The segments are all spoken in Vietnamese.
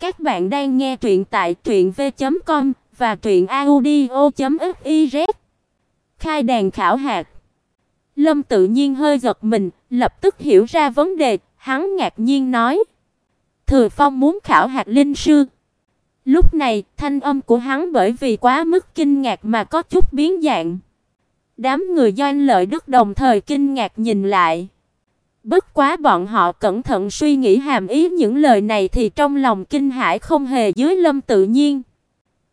Các bạn đang nghe truyện tại truyệnv.com và truyệnaudio.fiz. Khai đàn khảo hạt. Lâm tự nhiên hơi giật mình, lập tức hiểu ra vấn đề, hắn ngạc nhiên nói: "Thừa Phong muốn khảo hạt linh sư." Lúc này, thanh âm của hắn bởi vì quá mức kinh ngạc mà có chút biến dạng. Đám người Doanh Lợi Đức đồng thời kinh ngạc nhìn lại. Bất quá bọn họ cẩn thận suy nghĩ hàm ý những lời này thì trong lòng kinh hãi không hề dưới Lâm tự nhiên.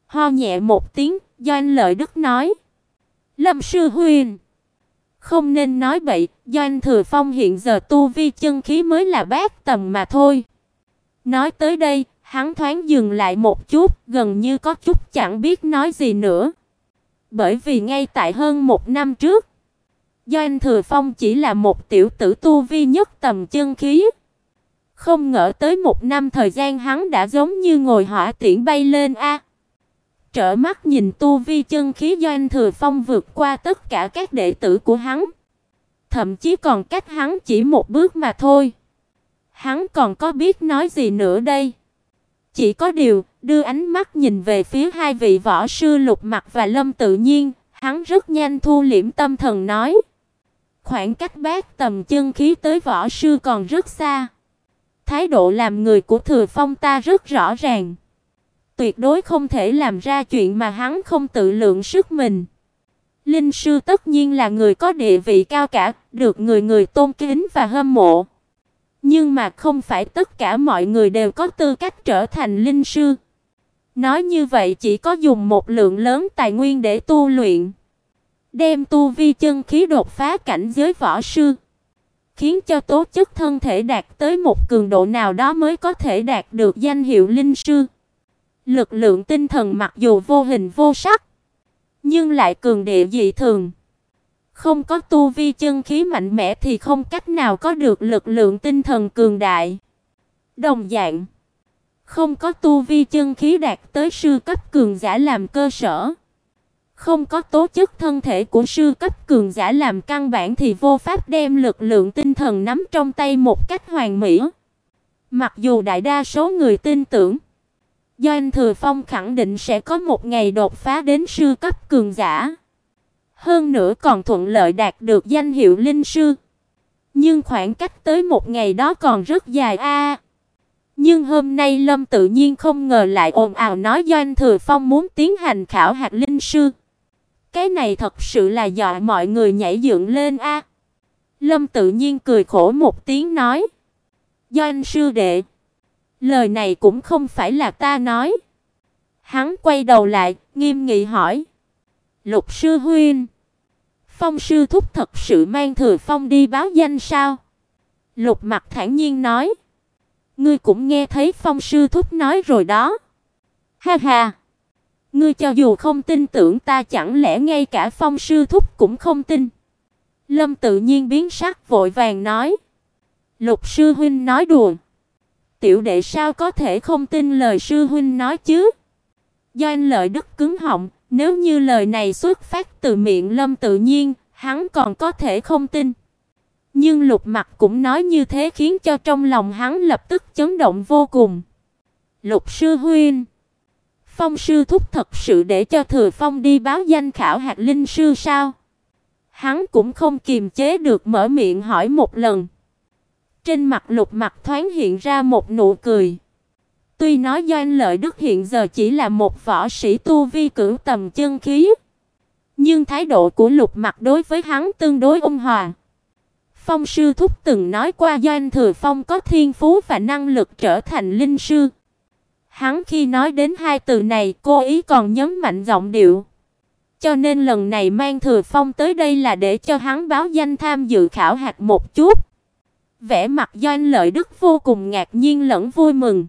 Ho nhẹ một tiếng, Doanh Lợi Đức nói: "Lâm sư huynh, không nên nói bậy, Doanh Thừa Phong hiện giờ tu vi chân khí mới là bát tầm mà thôi." Nói tới đây, hắn thoáng dừng lại một chút, gần như có chút chẳng biết nói gì nữa. Bởi vì ngay tại hơn một năm trước, Doanh Thừa Phong chỉ là một tiểu tử tu vi nhất tầm chân khí. Không ngờ tới một năm thời gian hắn đã giống như ngồi hỏa tiễn bay lên a. Trở mắt nhìn tu vi chân khí Doanh Thừa Phong vượt qua tất cả các đệ tử của hắn. Thậm chí còn cách hắn chỉ một bước mà thôi. Hắn còn có biết nói gì nữa đây? Chỉ có điều, đưa ánh mắt nhìn về phía hai vị võ sư Lục Mặc và Lâm Tự Nhiên, hắn rất nhanh thu liễm tâm thần nói: Khoảng cách bát tầm chân khí tới võ sư còn rất xa. Thái độ làm người của Thừa Phong ta rất rõ ràng. Tuyệt đối không thể làm ra chuyện mà hắn không tự lượng sức mình. Linh sư tất nhiên là người có địa vị cao cả, được người người tôn kính và hâm mộ. Nhưng mà không phải tất cả mọi người đều có tư cách trở thành linh sư. Nói như vậy chỉ có dùng một lượng lớn tài nguyên để tu luyện đem tu vi chân khí đột phá cảnh giới võ sư, khiến cho tố chất thân thể đạt tới một cường độ nào đó mới có thể đạt được danh hiệu linh sư. Lực lượng tinh thần mặc dù vô hình vô sắc, nhưng lại cường địa dị thường. Không có tu vi chân khí mạnh mẽ thì không cách nào có được lực lượng tinh thần cường đại. Đồng dạng, không có tu vi chân khí đạt tới sư cấp cường giả làm cơ sở, không có tố chất thân thể của sư cấp cường giả làm căn bản thì vô pháp đem lực lượng tinh thần nắm trong tay một cách hoàn mỹ. Mặc dù đại đa số người tin tưởng, Doanh Thừa Phong khẳng định sẽ có một ngày đột phá đến sư cấp cường giả. Hơn nữa còn thuận lợi đạt được danh hiệu linh sư. Nhưng khoảng cách tới một ngày đó còn rất dài a. Nhưng hôm nay Lâm tự nhiên không ngờ lại ồn ào nói Doanh Thừa Phong muốn tiến hành khảo hạt linh sư. Cái này thật sự là dọa mọi người nhảy dựng lên a. Lâm tự nhiên cười khổ một tiếng nói: "Doanh sư đệ, lời này cũng không phải là ta nói." Hắn quay đầu lại, nghiêm nghị hỏi: "Lục sư huynh, Phong sư thúc thật sự mang Thừa Phong đi báo danh sao?" Lục Mặc thản nhiên nói: "Ngươi cũng nghe thấy Phong sư thúc nói rồi đó." Ha ha. Ngươi cho dù không tin tưởng ta chẳng lẽ ngay cả Phong sư thúc cũng không tin? Lâm tự nhiên biến sắc vội vàng nói: "Lục sư huynh nói đùa. Tiểu đệ sao có thể không tin lời sư huynh nói chứ?" Do anh lợi đức cứng họng, nếu như lời này xuất phát từ miệng Lâm tự nhiên, hắn còn có thể không tin. Nhưng Lục Mặc cũng nói như thế khiến cho trong lòng hắn lập tức chấn động vô cùng. "Lục sư huynh, Phong sư thúc thật sự để cho Thừa Phong đi báo danh khảo hạt linh sư sao? Hắn cũng không kiềm chế được mở miệng hỏi một lần. Trên mặt Lục Mặc thoáng hiện ra một nụ cười. Tuy nói Doanh Lợi Đức hiện giờ chỉ là một võ sĩ tu vi cửu tầm chân khí, nhưng thái độ của Lục Mặc đối với hắn tương đối ôn hòa. Phong sư thúc từng nói qua Doanh Thừa Phong có thiên phú và năng lực trở thành linh sư. Hắn khi nói đến hai từ này, cô ý còn nhấn mạnh giọng điệu. Cho nên lần này mang Thừa Phong tới đây là để cho hắn báo danh tham dự khảo hạt một chút. Vẻ mặt Doanh Lợi Đức vô cùng ngạc nhiên lẫn vui mừng.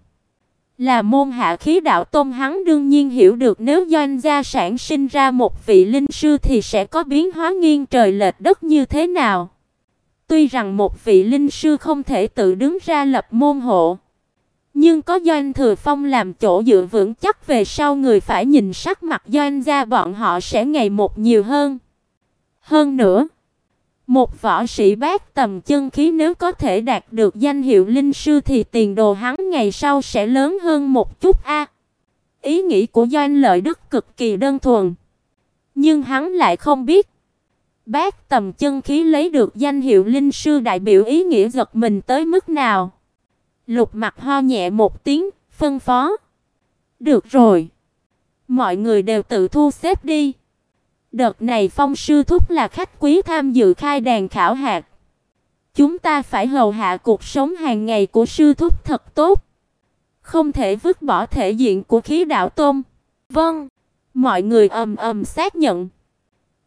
Là môn hạ khí đạo tôn hắn đương nhiên hiểu được nếu Doanh gia sản sinh ra một vị linh sư thì sẽ có biến hóa nghiêng trời lệch đất như thế nào. Tuy rằng một vị linh sư không thể tự đứng ra lập môn hộ, nhưng có Doanh Thừa Phong làm chỗ dựa vững chắc về sau người phải nhìn sắc mặt Doanh gia bọn họ sẽ ngày một nhiều hơn. Hơn nữa, Một võ sĩ bát tầm chân khí nếu có thể đạt được danh hiệu linh sư thì tiền đồ hắn ngày sau sẽ lớn hơn một chút a. Ý nghĩ của Doanh Lợi Đức cực kỳ đơn thuần, nhưng hắn lại không biết bát tầm chân khí lấy được danh hiệu linh sư đại biểu ý nghĩa giật mình tới mức nào. Lục Mặc ho nhẹ một tiếng, phân phó: "Được rồi, mọi người đều tự thu xếp đi." Đợt này Phong sư thúc là khách quý tham dự khai đàn khảo hạt. Chúng ta phải hầu hạ cuộc sống hàng ngày của sư thúc thật tốt, không thể vứt bỏ thể diện của khí đạo tôn. Vâng, mọi người ầm ầm xác nhận.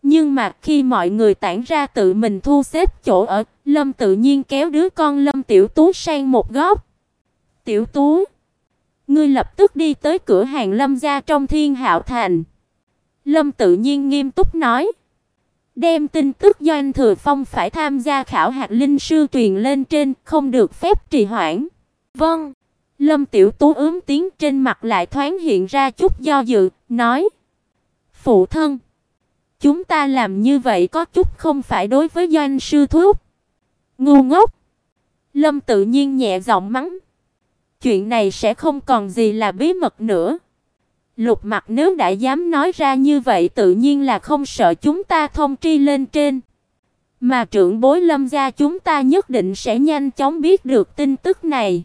Nhưng mà khi mọi người tản ra tự mình thu xếp chỗ ở, Lâm tự nhiên kéo đứa con Lâm Tiểu Tú sang một góc. "Tiểu Tú, ngươi lập tức đi tới cửa hàng Lâm gia trong Thiên Hạo Thành." Lâm tự nhiên nghiêm túc nói. Đem tin tức Doanh Thừa Phong phải tham gia khảo hạt linh sư truyền lên trên, không được phép trì hoãn. Vâng. Lâm Tiểu Tú ướm tiếng trên mặt lại thoáng hiện ra chút do dự, nói: "Phụ thân, chúng ta làm như vậy có chút không phải đối với Doanh sư thúc." Ngu ngốc. Lâm tự nhiên nhẹ giọng mắng. Chuyện này sẽ không còn gì là bí mật nữa. Lục Mặc nếu đã dám nói ra như vậy tự nhiên là không sợ chúng ta thông tri lên trên. Mà trưởng bối Lâm gia chúng ta nhất định sẽ nhanh chóng biết được tin tức này.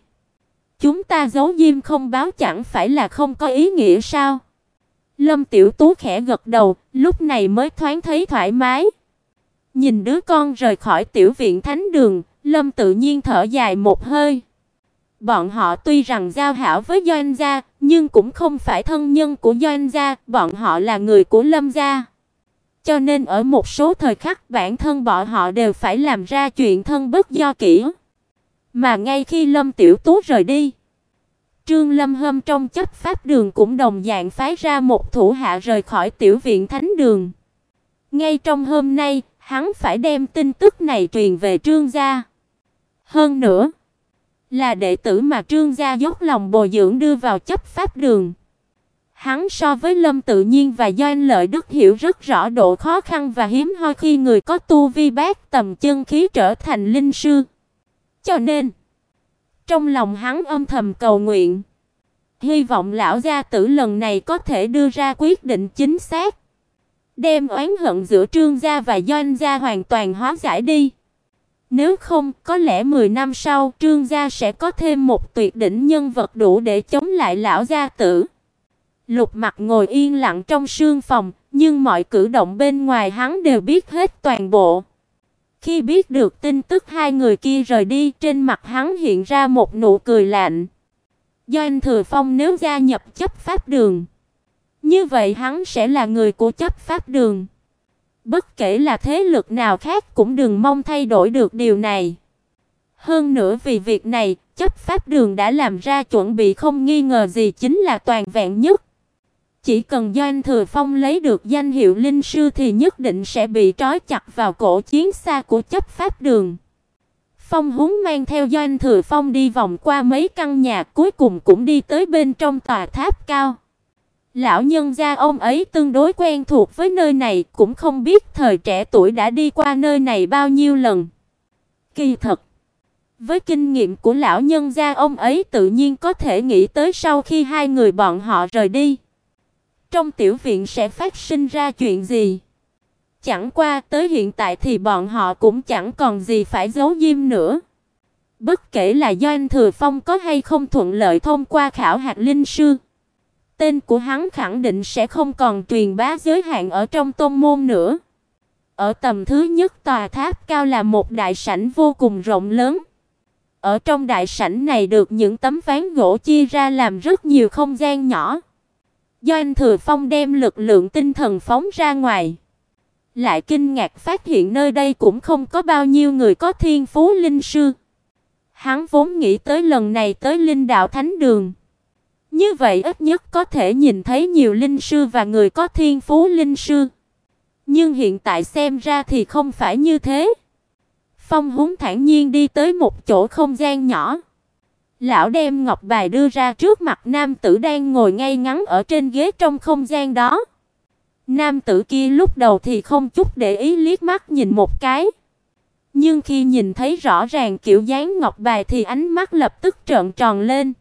Chúng ta giấu diêm không báo chẳng phải là không có ý nghĩa sao? Lâm Tiểu Tú khẽ gật đầu, lúc này mới thoáng thấy thoải mái. Nhìn đứa con rời khỏi tiểu viện thánh đường, Lâm tự nhiên thở dài một hơi. Bọn họ tuy rằng giao hảo với Doanh gia, nhưng cũng không phải thân nhân của Doanh gia, bọn họ là người của Lâm gia. Cho nên ở một số thời khắc bản thân bọn họ đều phải làm ra chuyện thân bất do kỷ. Mà ngay khi Lâm Tiểu Tú rời đi, Trương Lâm Hâm trong chấp pháp đường cũng đồng dạng phái ra một thủ hạ rời khỏi tiểu viện thánh đường. Ngay trong hôm nay, hắn phải đem tin tức này truyền về Trương gia. Hơn nữa, là đệ tử mà Trương gia dốc lòng bồi dưỡng đưa vào chấp pháp đường. Hắn so với Lâm Tự Nhiên và Doanh Lợi Đức hiểu rất rõ độ khó khăn và hiếm hoi khi người có tu vi bát tầm chân khí trở thành linh sư. Cho nên, trong lòng hắn âm thầm cầu nguyện, hy vọng lão gia tử lần này có thể đưa ra quyết định chính xác, đem oán hận giữa Trương gia và Doanh gia hoàn toàn hóa giải đi. Nếu không, có lẽ 10 năm sau, Trương gia sẽ có thêm một tuyệt đỉnh nhân vật đủ để chống lại lão gia tử. Lục Mặc ngồi yên lặng trong sương phòng, nhưng mọi cử động bên ngoài hắn đều biết hết toàn bộ. Khi biết được tin tức hai người kia rời đi, trên mặt hắn hiện ra một nụ cười lạnh. Do anh Thừa Phong nếu gia nhập chấp pháp đường, như vậy hắn sẽ là người của chấp pháp đường. Bất kể là thế lực nào khác cũng đừng mong thay đổi được điều này. Hơn nữa vì việc này, chấp pháp đường đã làm ra chuẩn bị không nghi ngờ gì chính là toàn vẹn nhất. Chỉ cần Doanh Thừa Phong lấy được danh hiệu linh sư thì nhất định sẽ bị trói chặt vào cổ chiến xa của chấp pháp đường. Phong Húng mang theo Doanh Thừa Phong đi vòng qua mấy căn nhà, cuối cùng cũng đi tới bên trong tòa tháp cao. Lão nhân gia ông ấy tương đối quen thuộc với nơi này, cũng không biết thời trẻ tuổi đã đi qua nơi này bao nhiêu lần. Kỳ thật, với kinh nghiệm của lão nhân gia ông ấy tự nhiên có thể nghĩ tới sau khi hai người bọn họ rời đi, trong tiểu viện sẽ phát sinh ra chuyện gì. Chẳng qua tới hiện tại thì bọn họ cũng chẳng còn gì phải giấu diêm nữa. Bất kể là do anh Thừa Phong có hay không thuận lợi thông qua khảo hạt linh sư, Tên của hắn khẳng định sẽ không còn truyền bá giới hạn ở trong tôn môn nữa. Ở tầm thứ nhất tòa tháp cao là một đại sảnh vô cùng rộng lớn. Ở trong đại sảnh này được những tấm ván gỗ chia ra làm rất nhiều không gian nhỏ. Do anh Thừa Phong đem lực lượng tinh thần phóng ra ngoài, lại kinh ngạc phát hiện nơi đây cũng không có bao nhiêu người có thiên phú linh sư. Hắn vốn nghĩ tới lần này tới Linh Đạo Thánh Đường, như vậy ít nhất có thể nhìn thấy nhiều linh sư và người có thiên phú linh sư. Nhưng hiện tại xem ra thì không phải như thế. Phong Húng thản nhiên đi tới một chỗ không gian nhỏ. Lão đem ngọc bài đưa ra trước mặt nam tử đang ngồi ngay ngắn ở trên ghế trong không gian đó. Nam tử kia lúc đầu thì không chút để ý liếc mắt nhìn một cái, Nhưng khi nhìn thấy rõ ràng kiểu dáng ngọc bài thì ánh mắt lập tức trợn tròn lên.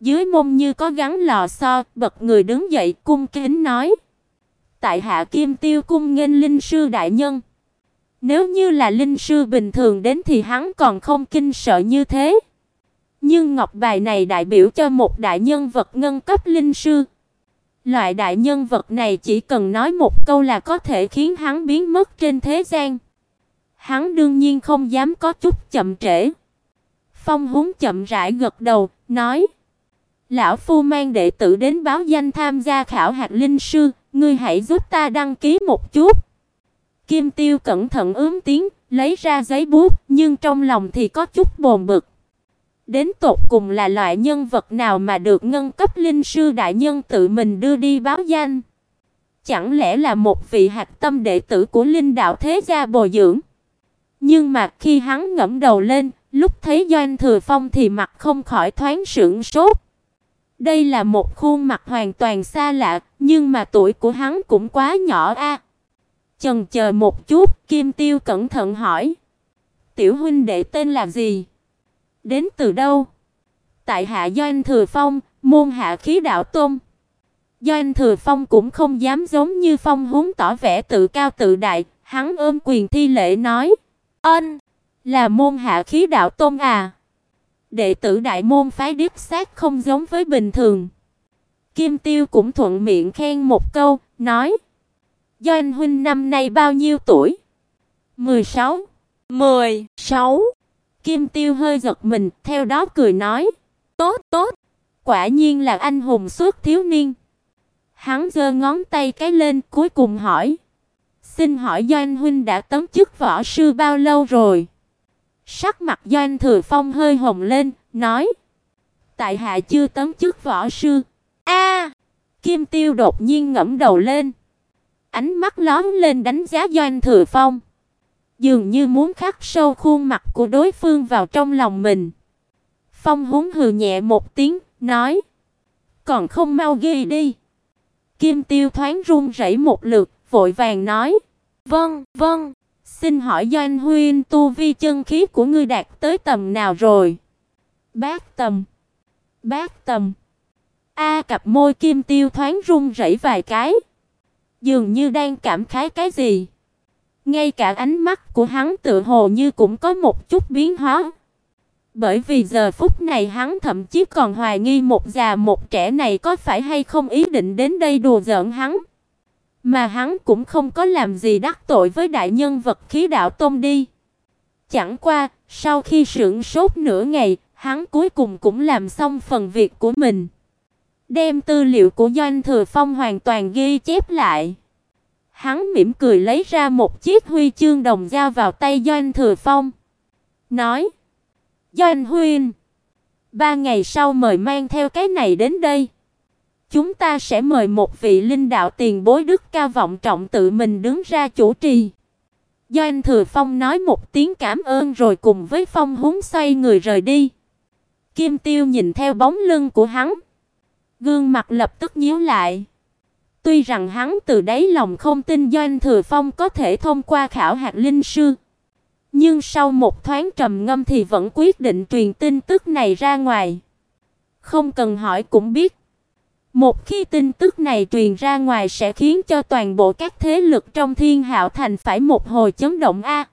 Dưới mông như có gắn lò xo, bật người đứng dậy cung kính nói: "Tại hạ Kim Tiêu cung nghênh linh sư đại nhân." Nếu như là linh sư bình thường đến thì hắn còn không kinh sợ như thế. Nhưng ngọc bài này đại biểu cho một đại nhân vật ngân cấp linh sư. Loại đại nhân vật này chỉ cần nói một câu là có thể khiến hắn biến mất trên thế gian. Hắn đương nhiên không dám có chút chậm trễ. Phong Húng chậm rãi gật đầu, nói: "Lão phu mang đệ tử đến báo danh tham gia khảo hạt linh sư, ngươi hãy giúp ta đăng ký một chút." Kim Tiêu cẩn thận ướm tiếng, lấy ra giấy bút, nhưng trong lòng thì có chút bồn bực. Đến tột cùng là loại nhân vật nào mà được ngân cấp linh sư đại nhân tự mình đưa đi báo danh? Chẳng lẽ là một vị hạt tâm đệ tử của linh đạo thế gia bồi dưỡng? Nhưng mà khi hắn ngẩng đầu lên, lúc thấy Doanh Thừa Phong thì mặt không khỏi thoáng sững sốt. Đây là một khuôn mặt hoàn toàn xa lạ, nhưng mà tuổi của hắn cũng quá nhỏ a. Chần chờ một chút, Kim Tiêu cẩn thận hỏi: "Tiểu huynh đệ tên là gì? Đến từ đâu?" Tại hạ Doanh Thừa Phong, môn hạ khí đạo tôn. Doanh Thừa Phong cũng không dám giống như Phong Húng tỏ vẻ tự cao tự đại, hắn ôm quyền thi lễ nói: "Ân, là môn hạ khí đạo tôn à?" Đệ tử đại môn phái điếp sát không giống với bình thường. Kim Tiêu cũng thuận miệng khen một câu, nói: Do anh huynh năm nay bao nhiêu tuổi? 16. 16. Kim Tiêu hơi giật mình, theo đó cười nói: "Tốt, tốt, quả nhiên là anh hùng suốt thiếu niên." Hắn giơ ngón tay cái lên, cuối cùng hỏi: "Xin hỏi Doanh huynh đã tấm chức võ sư bao lâu rồi?" Sắc mặt Doanh Thừa Phong hơi hồng lên, nói: "Tại hạ chưa tấm chức võ sư." A! Kim Tiêu đột nhiên ngẩng đầu lên, Ánh mắt lóe lên đánh giá Doanh Thừa Phong, dường như muốn khắc sâu khuôn mặt của đối phương vào trong lòng mình. Phong húng hừ nhẹ một tiếng, nói: "Còn không mau ghi đi." Kim Tiêu thoáng run rẩy một lượt, vội vàng nói: "Vâng, vâng, xin hỏi Doanh huynh, tu vi chân khí của ngươi đạt tới tầm nào rồi?" "Bát tầm." "Bát tầm." A cặp môi Kim Tiêu thoáng run rẩy vài cái dường như đang cảm khái cái gì. Ngay cả ánh mắt của hắn tựa hồ như cũng có một chút biến hóa. Bởi vì giờ phút này hắn thậm chí còn hoài nghi một già một trẻ này có phải hay không ý định đến đây đùa giỡn hắn. Mà hắn cũng không có làm gì đắc tội với đại nhân vật khí đạo tôn đi. Chẳng qua, sau khi sững sốt nửa ngày, hắn cuối cùng cũng làm xong phần việc của mình đem tư liệu của Doanh Thừa Phong hoàn toàn ghi chép lại. Hắn mỉm cười lấy ra một chiếc huy chương đồng giao vào tay Doanh Thừa Phong, nói: "Doanh huynh, ba ngày sau mời mang theo cái này đến đây. Chúng ta sẽ mời một vị linh đạo tiền bối đức cao vọng trọng tự mình đứng ra chủ trì." Doanh Thừa Phong nói một tiếng cảm ơn rồi cùng với Phong Húng xoay người rời đi. Kim Tiêu nhìn theo bóng lưng của hắn, Gương mặt lập tức nhíu lại. Tuy rằng hắn từ đáy lòng không tin Doanh Thừa Phong có thể thông qua khảo hạt linh sư, nhưng sau một thoáng trầm ngâm thì vẫn quyết định truyền tin tức này ra ngoài. Không cần hỏi cũng biết, một khi tin tức này truyền ra ngoài sẽ khiến cho toàn bộ các thế lực trong Thiên Hạo thành phải một hồi chấn động a.